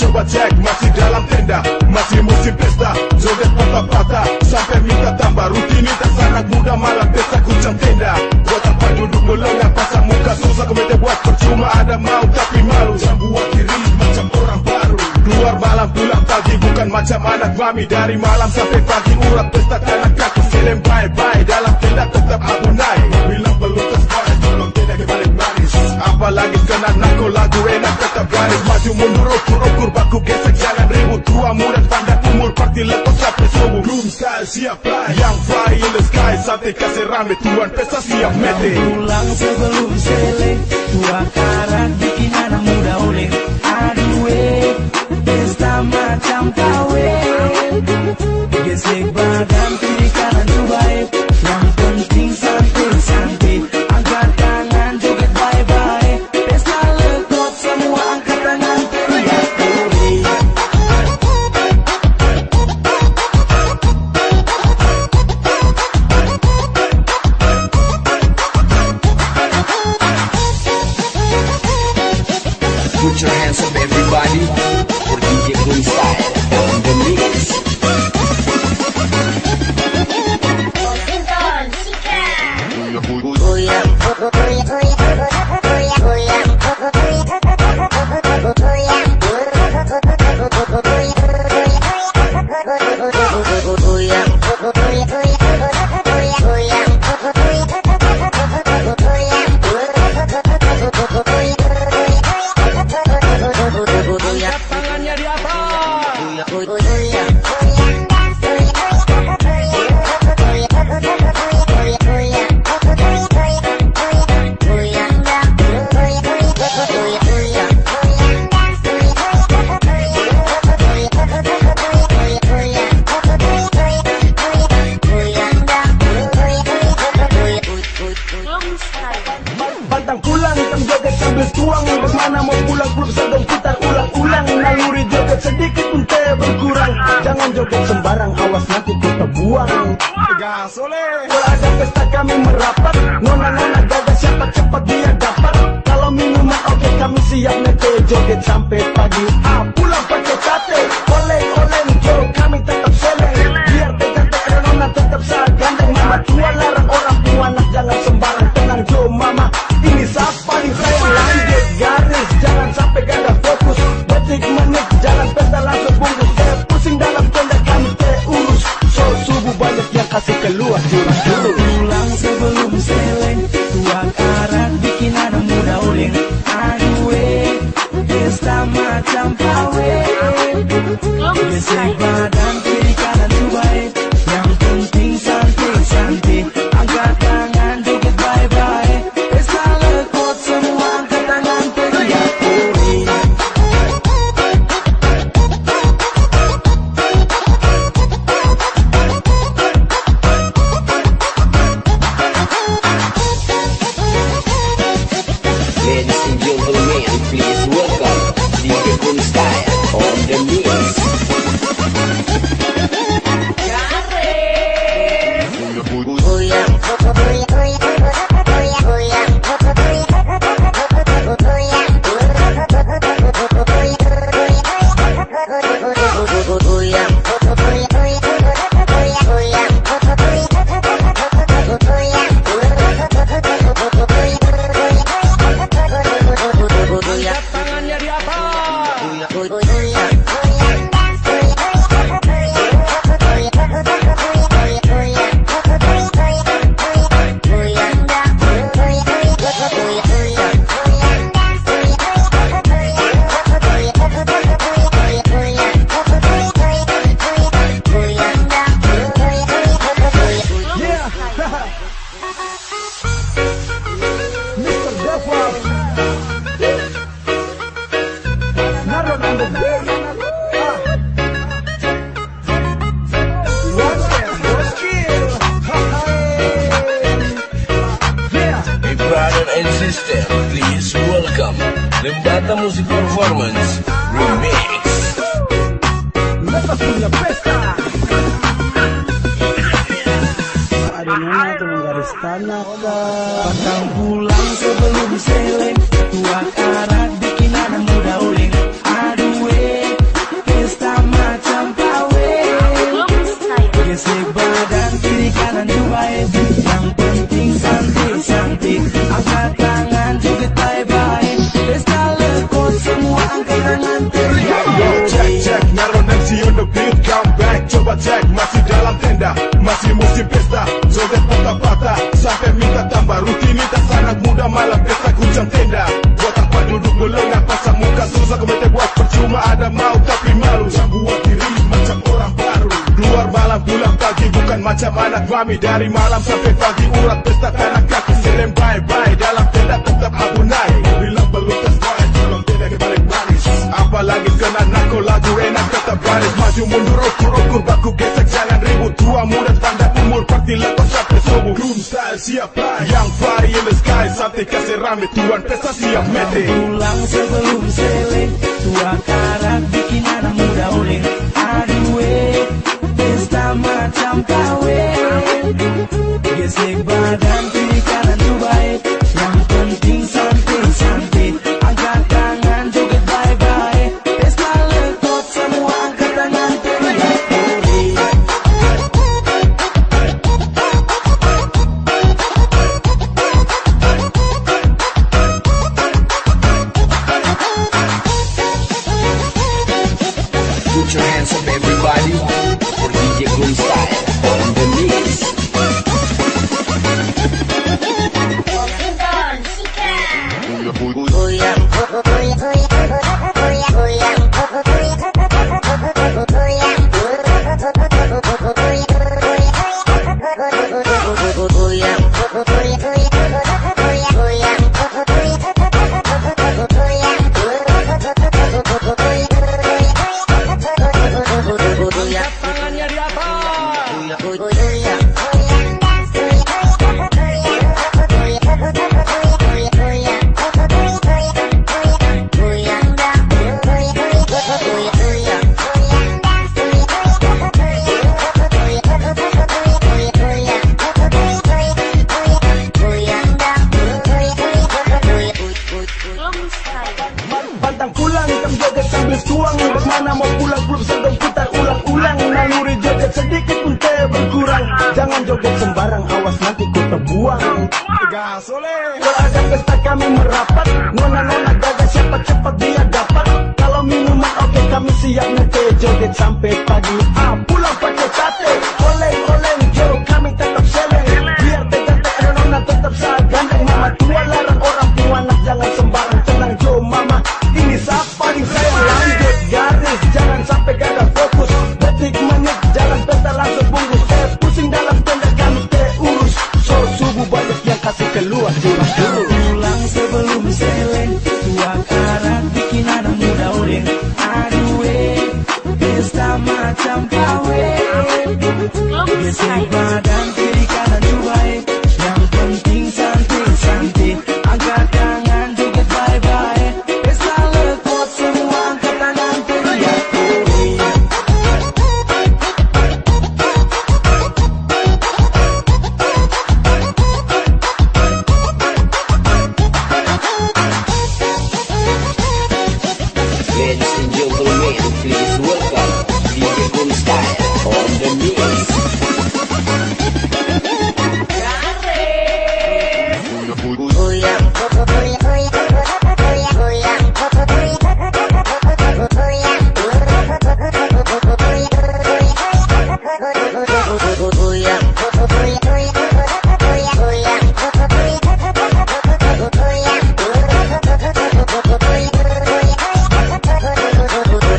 Coba cek masih dalam tenda Masih musim pesta. Joget patah-patah Sampai minta tambah. Rutinitas anak muda malam pesta kuncang tenda. Buat apa duduk melengah Pasang muka susah Komite buat. Percuma Ada mau tapi malu. Buat diri macam orang baru. Keluar malam pulang pagi Bukan macam anak mami. Dari malam sampai pagi Urat pesta kanan kaki Film bye-bye. Dalam tenda tetap abu Maju mundur ukur-ukur baku gesek jangan ribut Tua muda pandang umur party lepas sampai subuh Room style siapa yang fly. In the sky Santai kasih rame. Tuan pesta siap mete. Pulang sebelum sele Tua karat bikin anak muda eh, Gesek badan berkurang Jangan joget sembarang awas nanti kita buang. Gas oleh. Kalau ada pesta kami merapat Nona-nona gagal siapa cepat dia dapat. Kalau minuman oke kami siap nete Joget sampai Music Performance Remix. Nessa suya pesca. mames, tú empiezas y mete.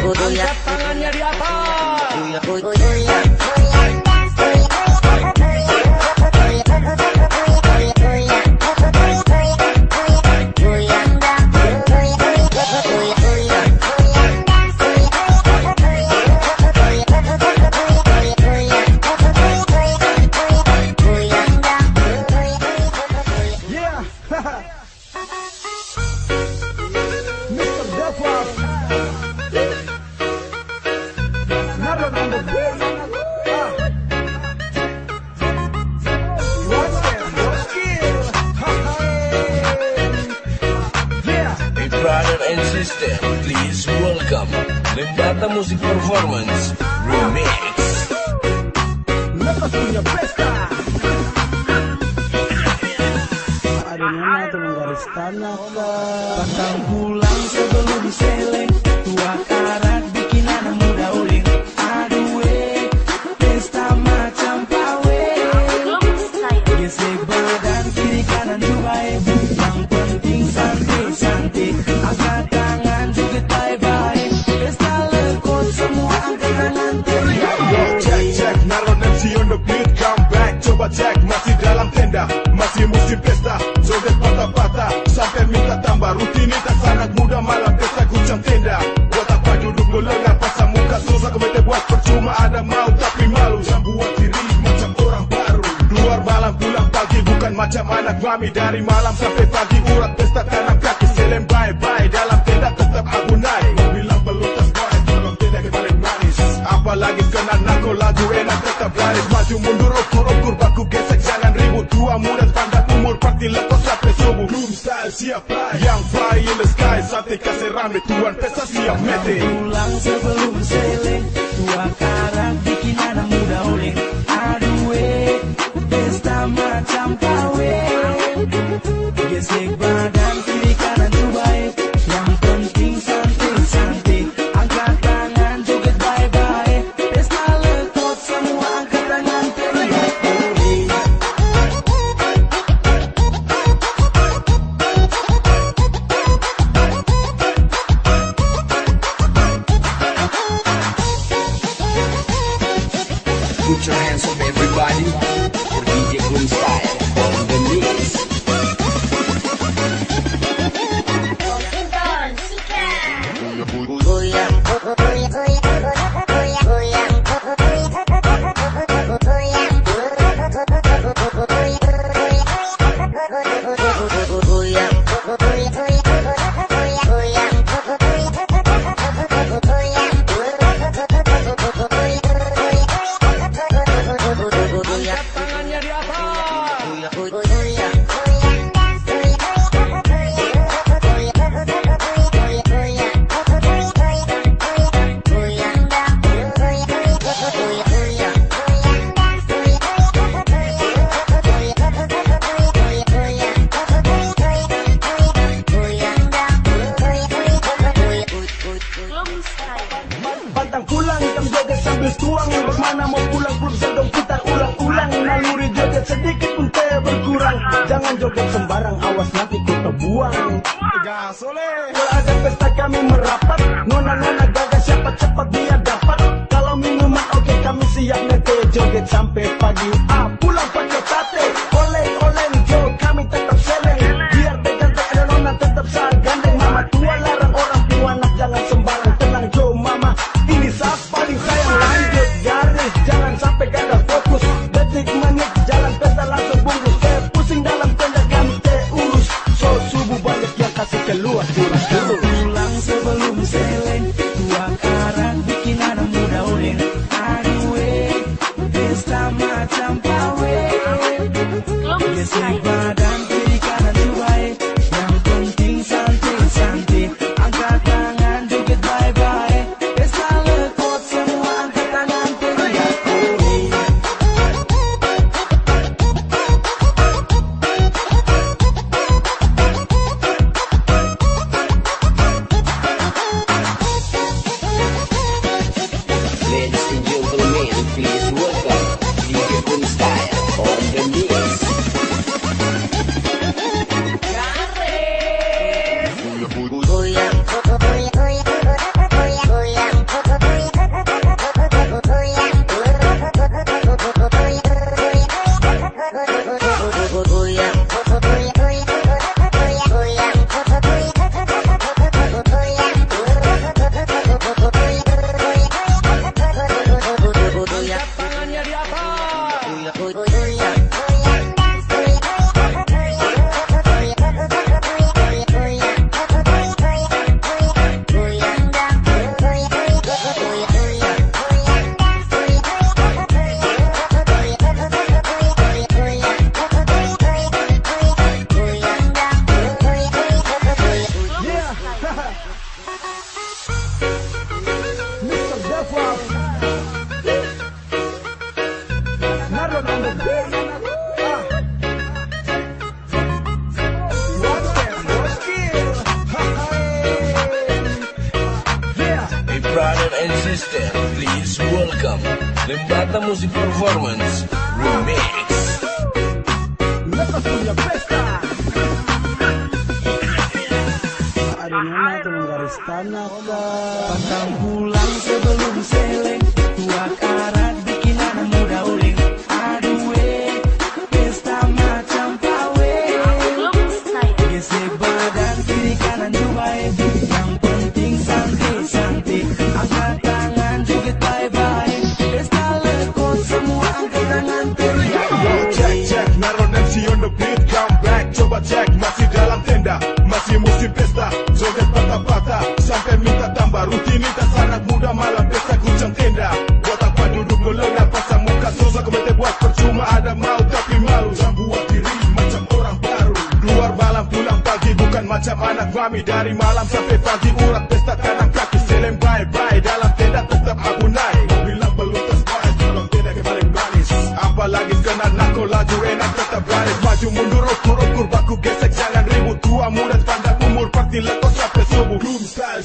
Oye, oye, oye,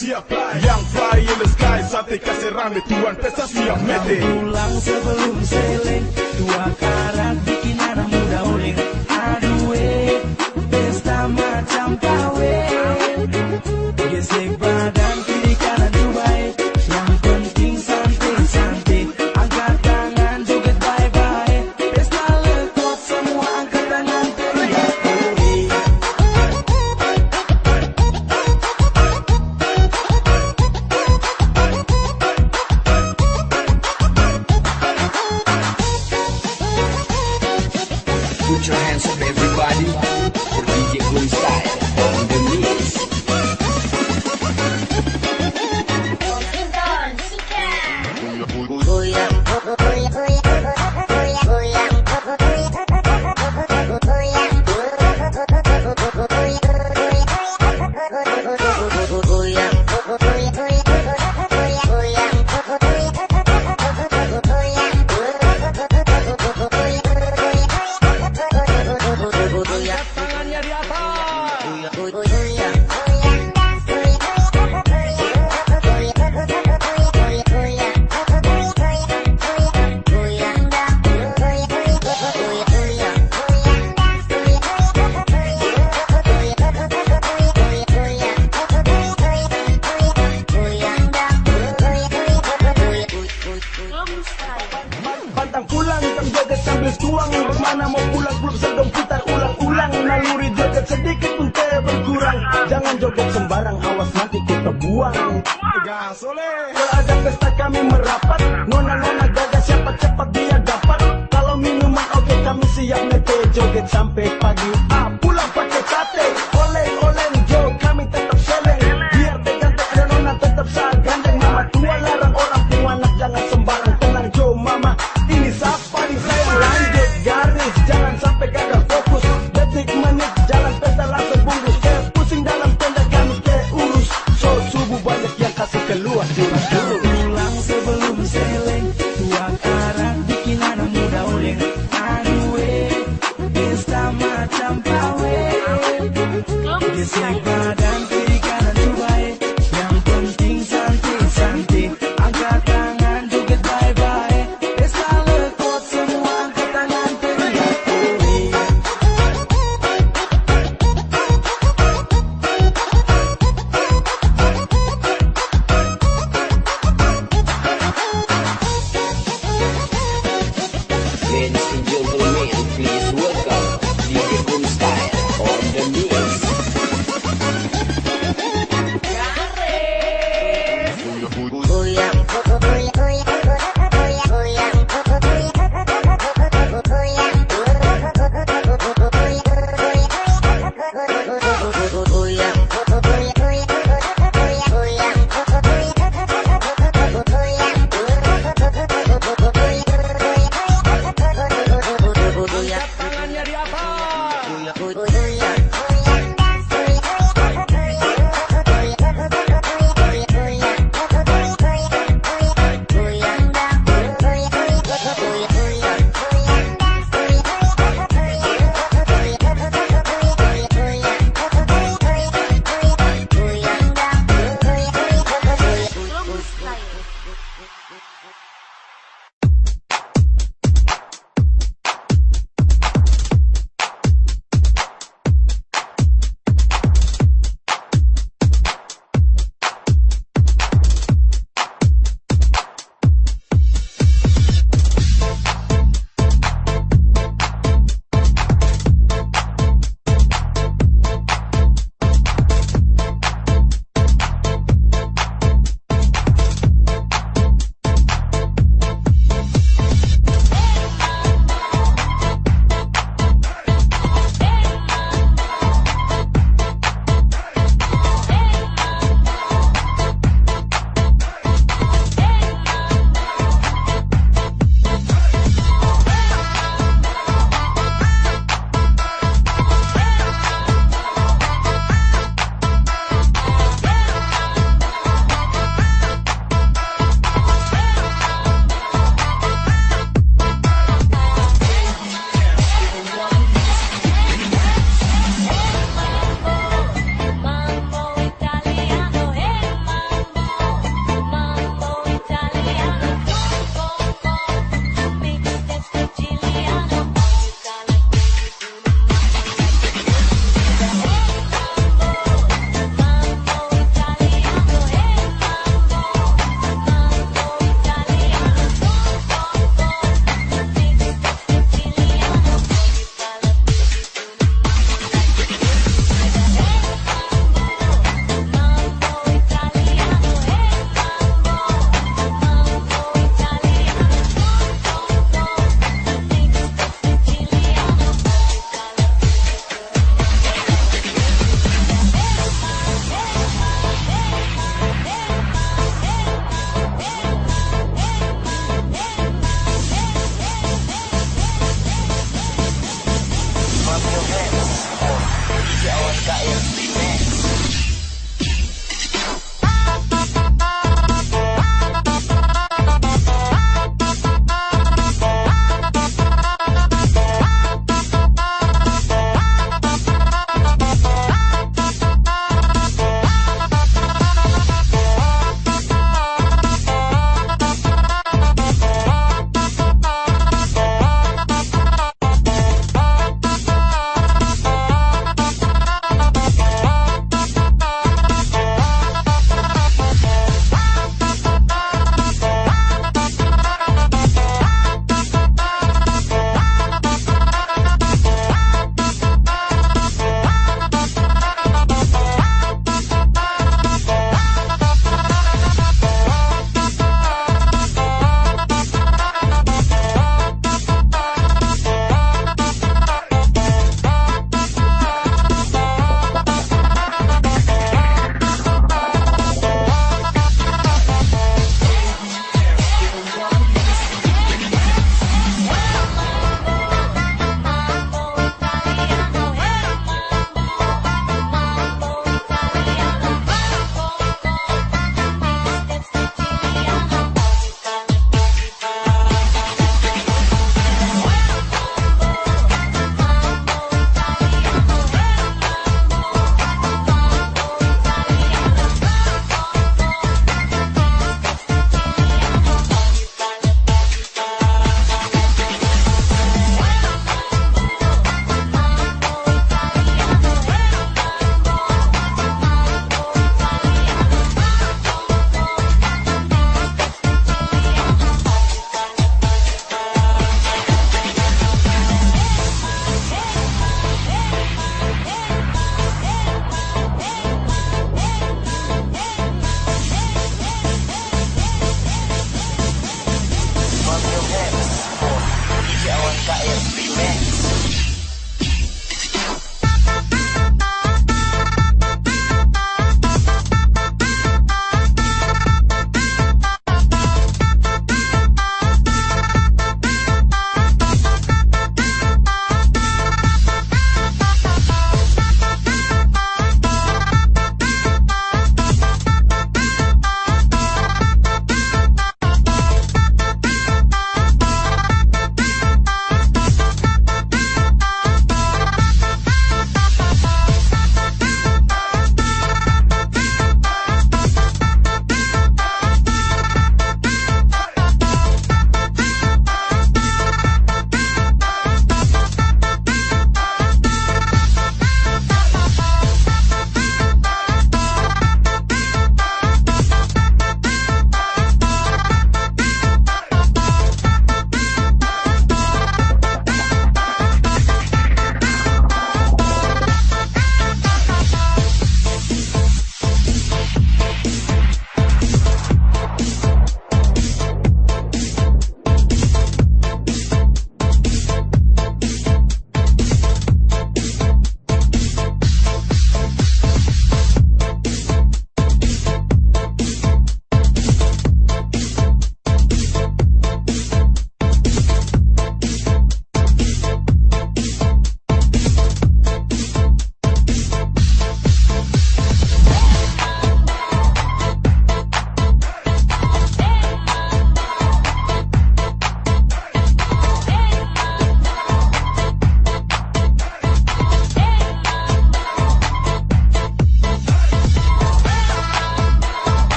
siap Yang fly in the sky Sate kasih rame Tuan pesta siap mete. Pulang sebelum seling.